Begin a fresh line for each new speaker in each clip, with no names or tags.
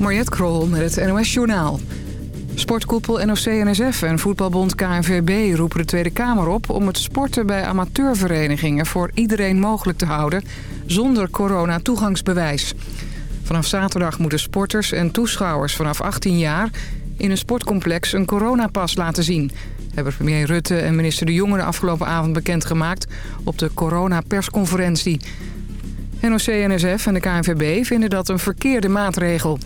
Mariette Krol met het NOS Journaal. Sportkoepel NOC-NSF en voetbalbond KNVB roepen de Tweede Kamer op... om het sporten bij amateurverenigingen voor iedereen mogelijk te houden... zonder corona-toegangsbewijs. Vanaf zaterdag moeten sporters en toeschouwers vanaf 18 jaar... in een sportcomplex een coronapas laten zien... hebben premier Rutte en minister De Jonge de afgelopen avond bekendgemaakt... op de coronapersconferentie. NOC-NSF en de KNVB vinden dat een verkeerde maatregel...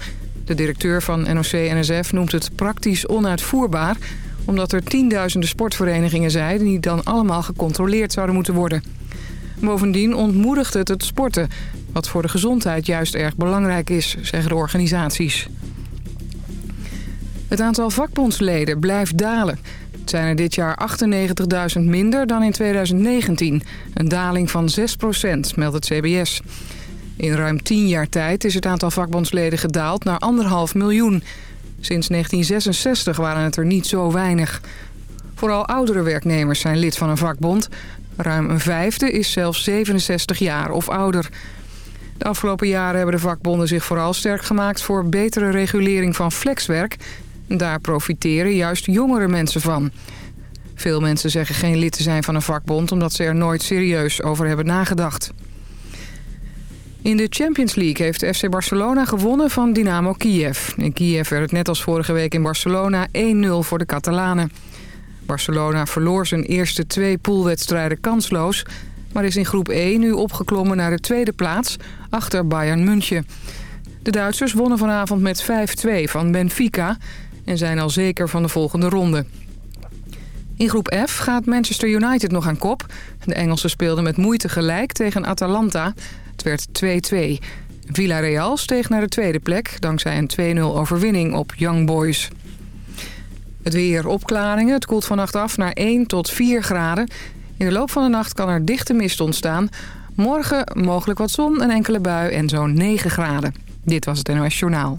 De directeur van NOC-NSF noemt het praktisch onuitvoerbaar... omdat er tienduizenden sportverenigingen zijn... die dan allemaal gecontroleerd zouden moeten worden. Bovendien ontmoedigt het het sporten... wat voor de gezondheid juist erg belangrijk is, zeggen de organisaties. Het aantal vakbondsleden blijft dalen. Het zijn er dit jaar 98.000 minder dan in 2019. Een daling van 6% meldt het CBS. In ruim 10 jaar tijd is het aantal vakbondsleden gedaald naar anderhalf miljoen. Sinds 1966 waren het er niet zo weinig. Vooral oudere werknemers zijn lid van een vakbond. Ruim een vijfde is zelfs 67 jaar of ouder. De afgelopen jaren hebben de vakbonden zich vooral sterk gemaakt... voor betere regulering van flexwerk. Daar profiteren juist jongere mensen van. Veel mensen zeggen geen lid te zijn van een vakbond... omdat ze er nooit serieus over hebben nagedacht. In de Champions League heeft FC Barcelona gewonnen van Dynamo Kiev. In Kiev werd het net als vorige week in Barcelona 1-0 voor de Catalanen. Barcelona verloor zijn eerste twee poolwedstrijden kansloos... maar is in groep 1 nu opgeklommen naar de tweede plaats achter Bayern München. De Duitsers wonnen vanavond met 5-2 van Benfica... en zijn al zeker van de volgende ronde. In groep F gaat Manchester United nog aan kop. De Engelsen speelden met moeite gelijk tegen Atalanta... Het werd 2-2. Villarreal steeg naar de tweede plek... dankzij een 2-0 overwinning op Young Boys. Het weer opklaringen. Het koelt vannacht af naar 1 tot 4 graden. In de loop van de nacht kan er dichte mist ontstaan. Morgen mogelijk wat zon, een enkele bui en zo'n 9 graden. Dit was het NOS Journaal.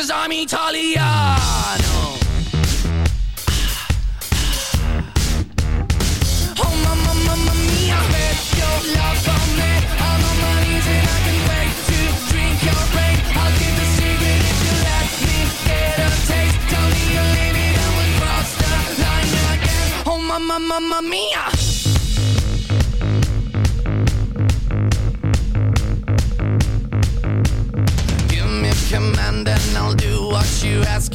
Cause I'm Italiano. Oh, mamma, mamma mia, bet your love on me. I'm on my knees and I can wait to drink your brain. I'll give the secret if you let me get a taste. Tell me you leave it and we'll cross the line again. Oh, mamma, mamma mia.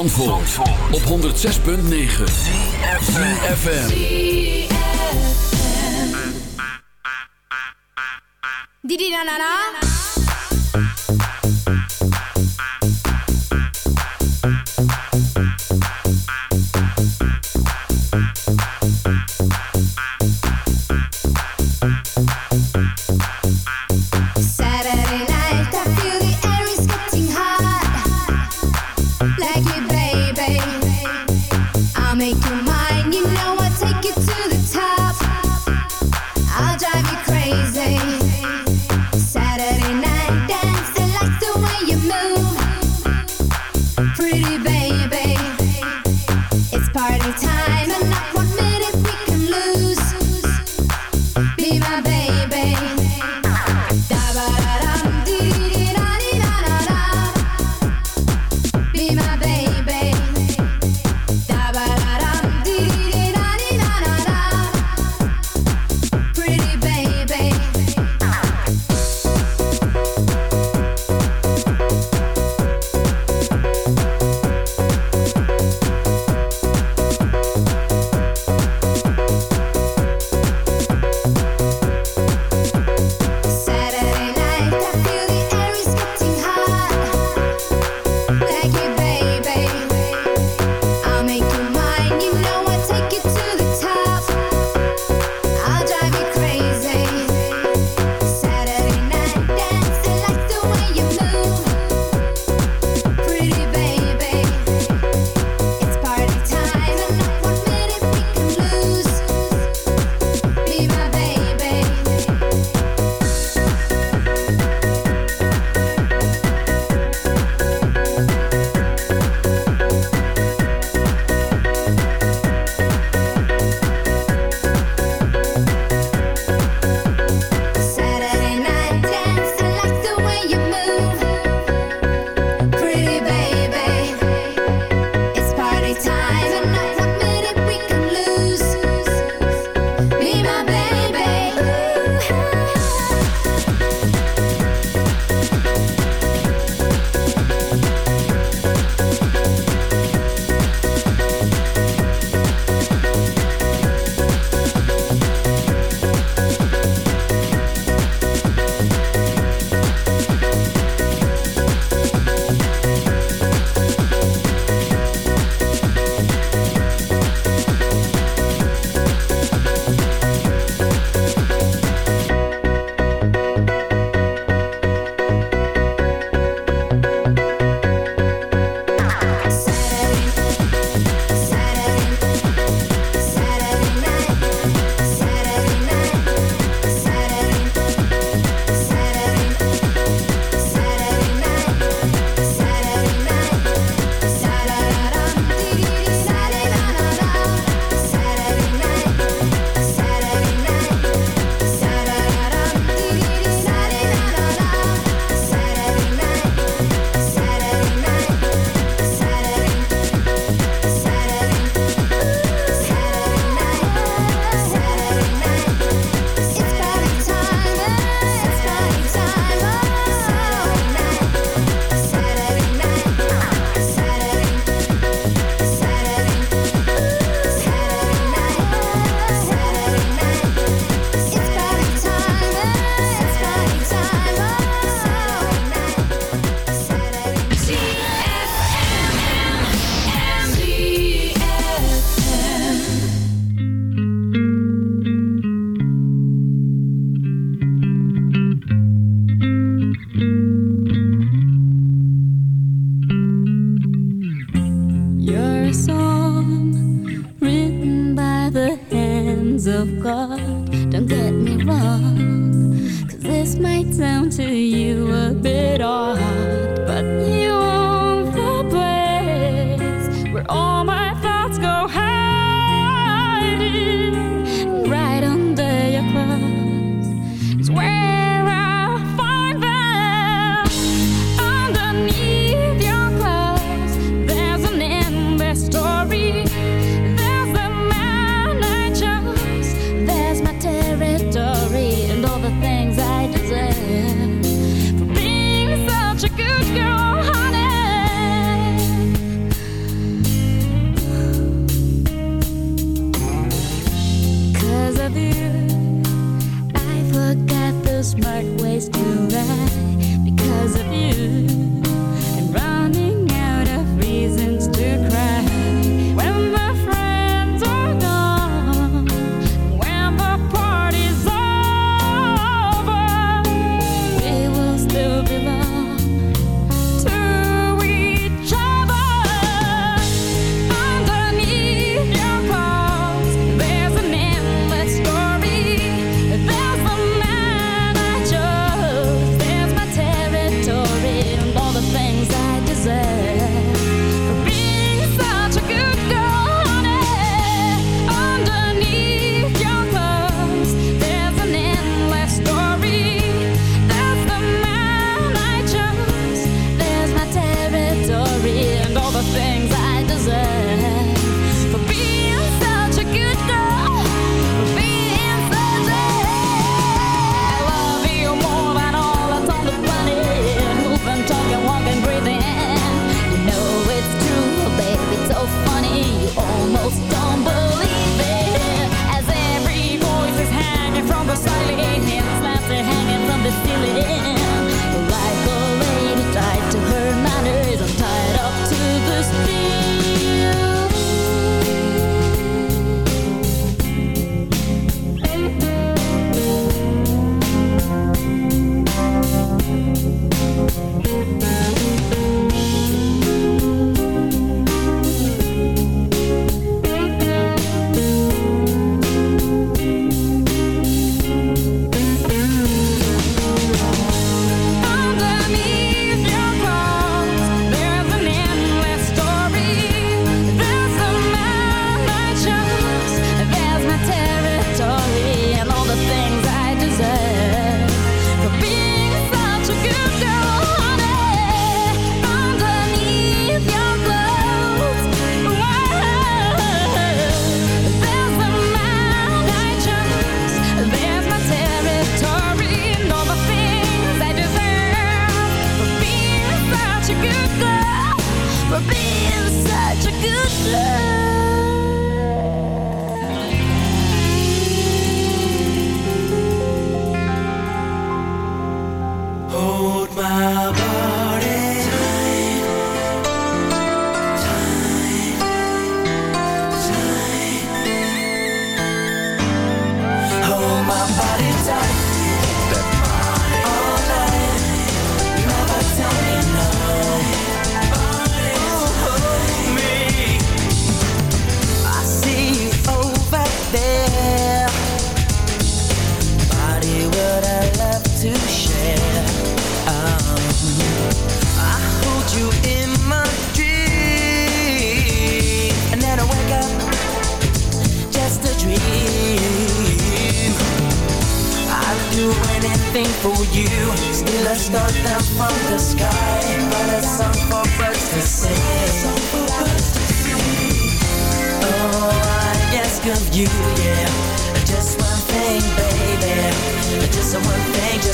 Zandvoort, op 106.9 CFFM
Didi na na na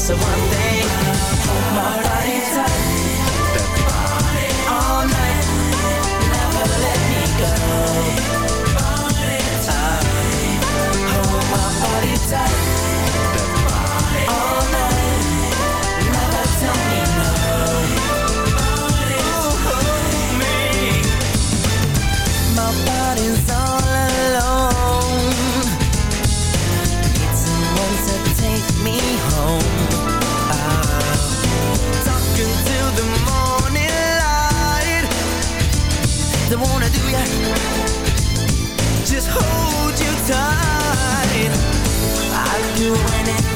So one thing.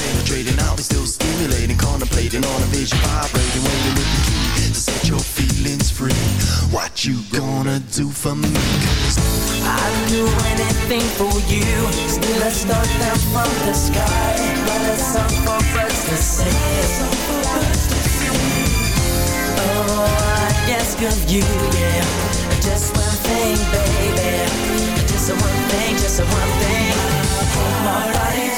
penetrating I'll be still stimulating Contemplating on a vision Vibrating, waiting with the key To set your feelings free. What you gonna do for me? I'd do anything for you Still a star down from the sky But a song for birds to sing. Oh, I ask of you, yeah. Just one thing, baby. Just one thing, just one thing. My body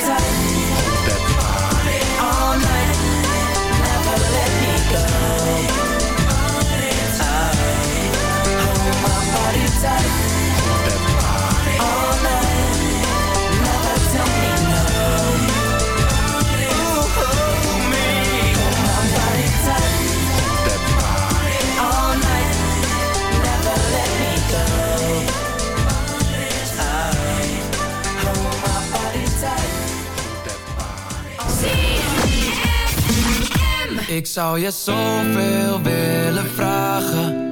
Ik zou je zoveel willen vragen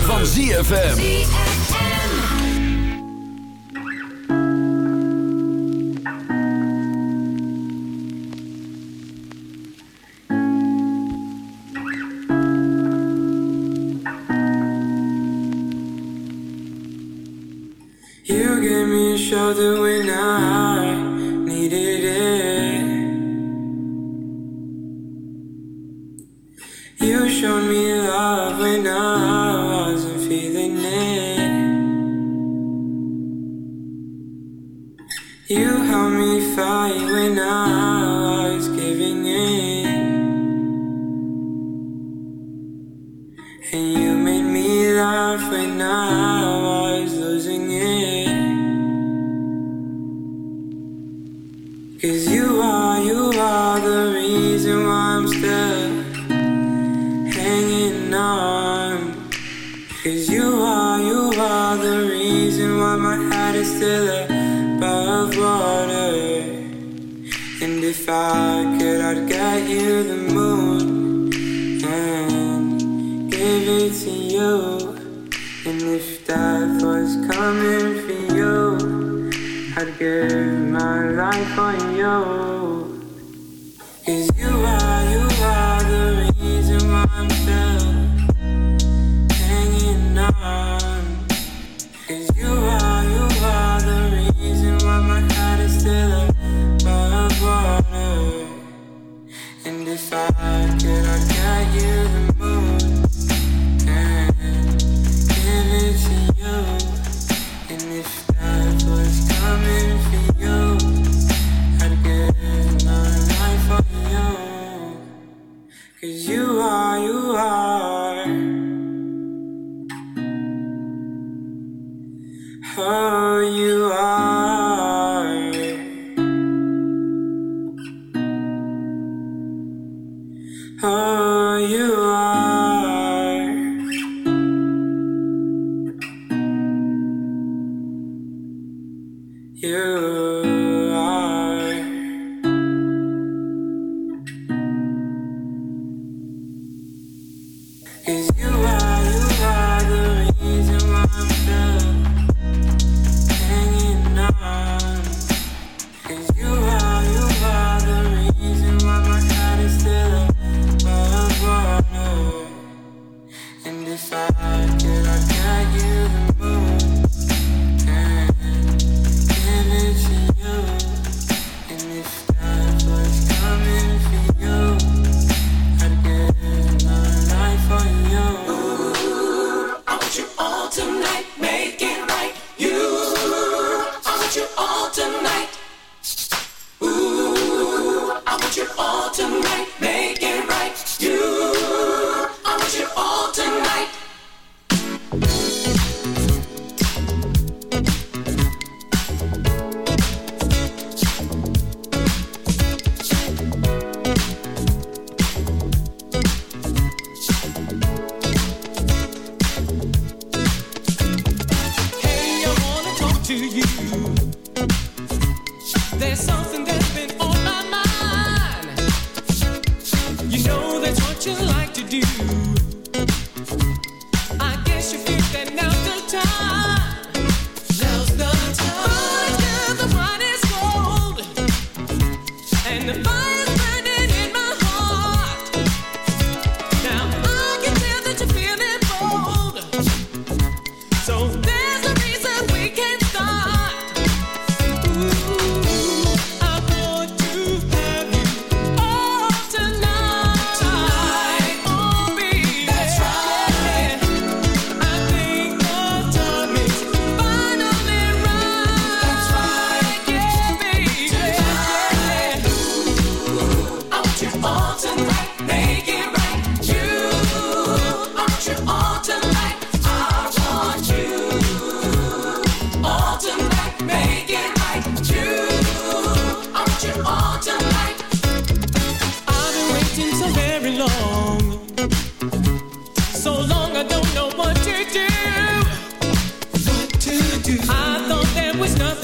van ZFM.
reason why my head is still above water. And if I could, I'd get you the moon and give it to you. And if death was coming for you, I'd give my life for you. Cause you are.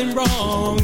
nothing wrong.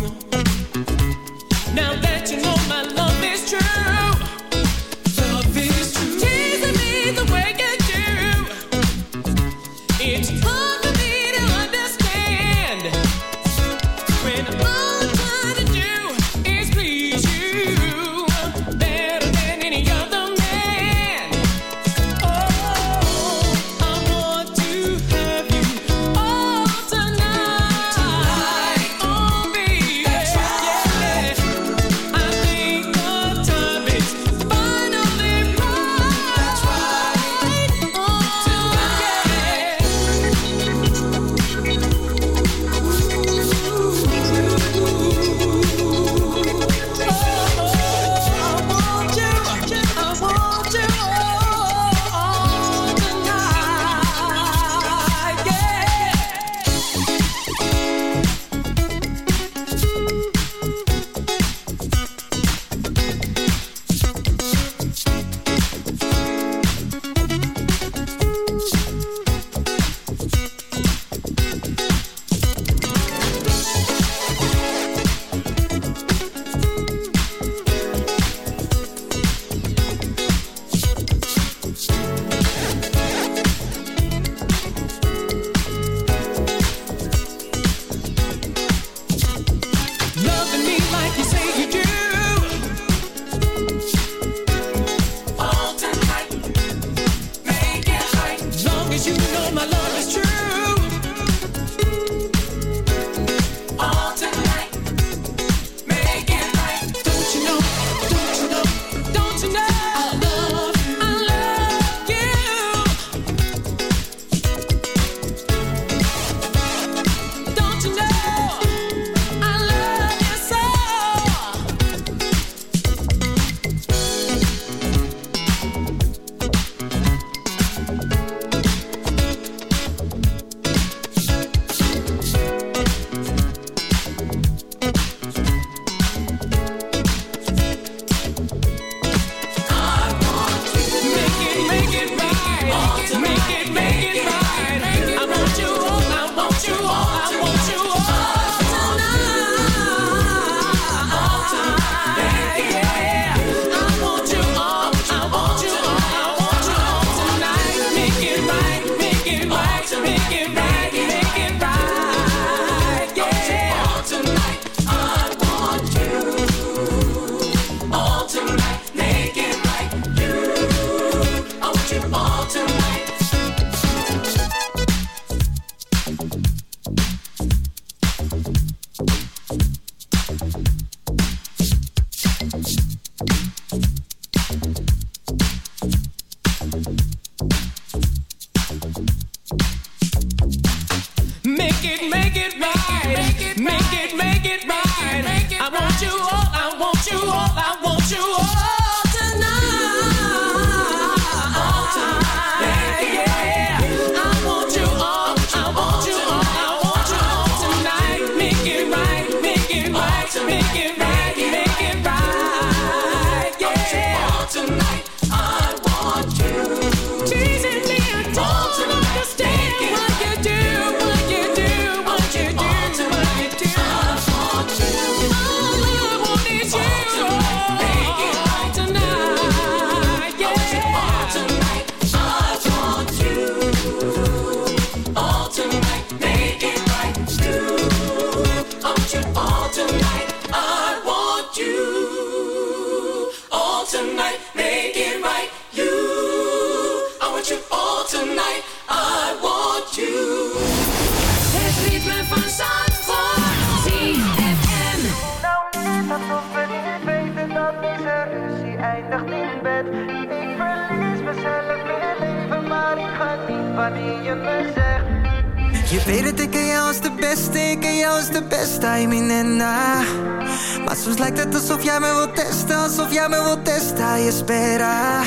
Alsof jij me wilt testen, alsof jij me wilt testen. Je spera.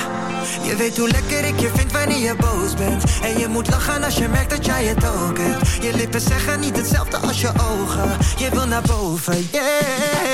Je weet hoe lekker ik je vind wanneer je boos bent. En je moet lachen als je merkt dat jij het ook hebt. Je lippen zeggen niet hetzelfde als je ogen. Je wil naar boven, yeah.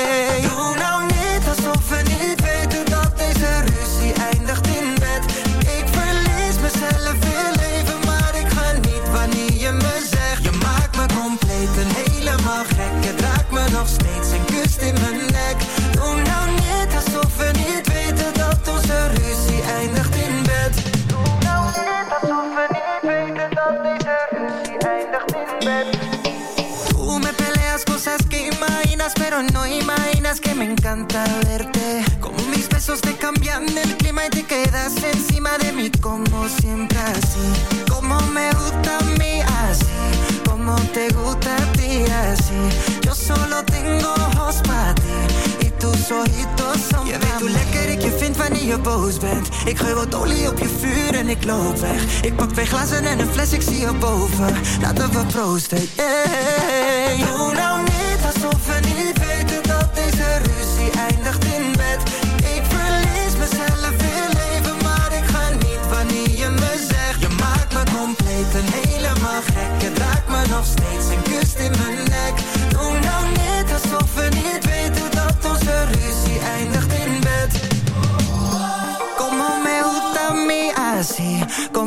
Je vind wanneer je boos bent. Ik gooi wat olie op je vuur en ik loop weg. Ik pak twee glazen en een fles, ik zie je boven. Laten we proosten. Doe nou niet alsof we niet weten dat deze ruzie eindigt in bed. Ik verlies mezelf in leven, maar ik ga niet wanneer je me zegt. Je maakt me compleet en helemaal gek. Je draait me nog steeds en kust in mijn nek. Doe nou net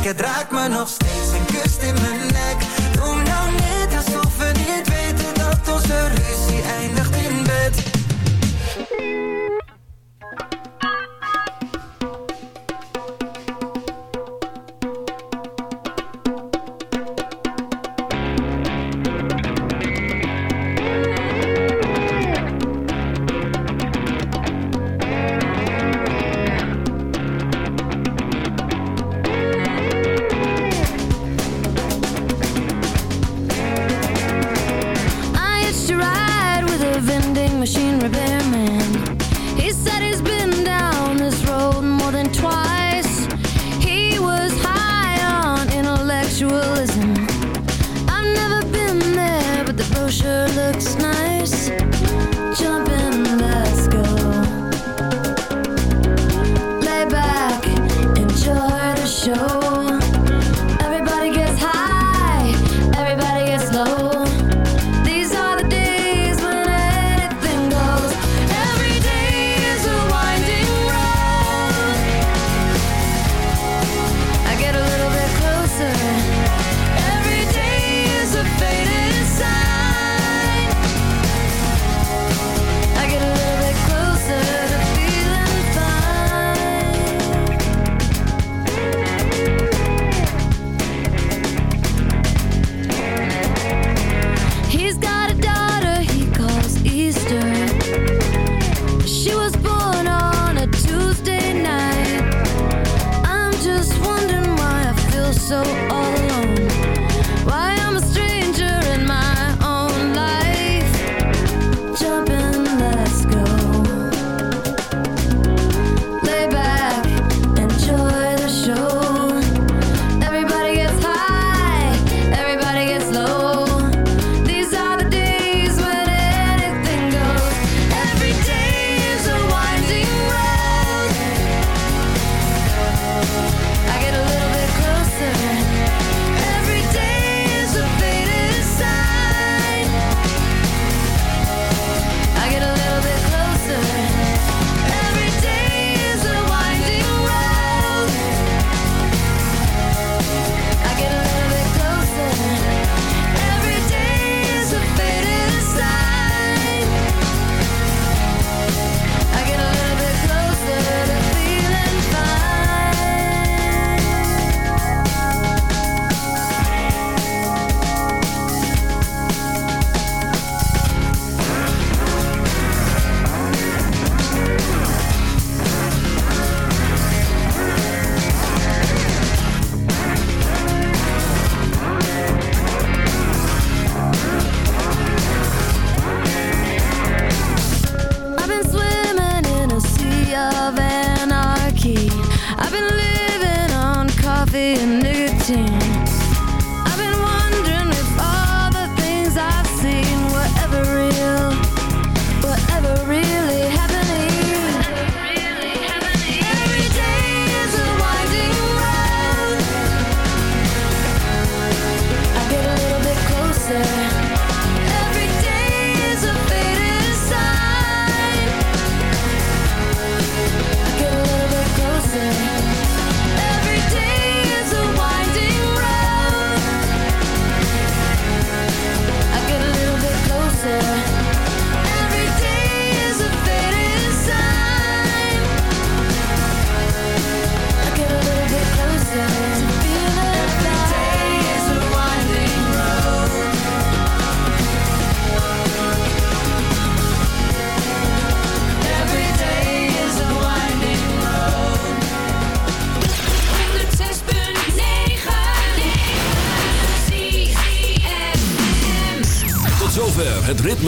Het raakt me nog steeds en kust in mijn
Sure looks nice.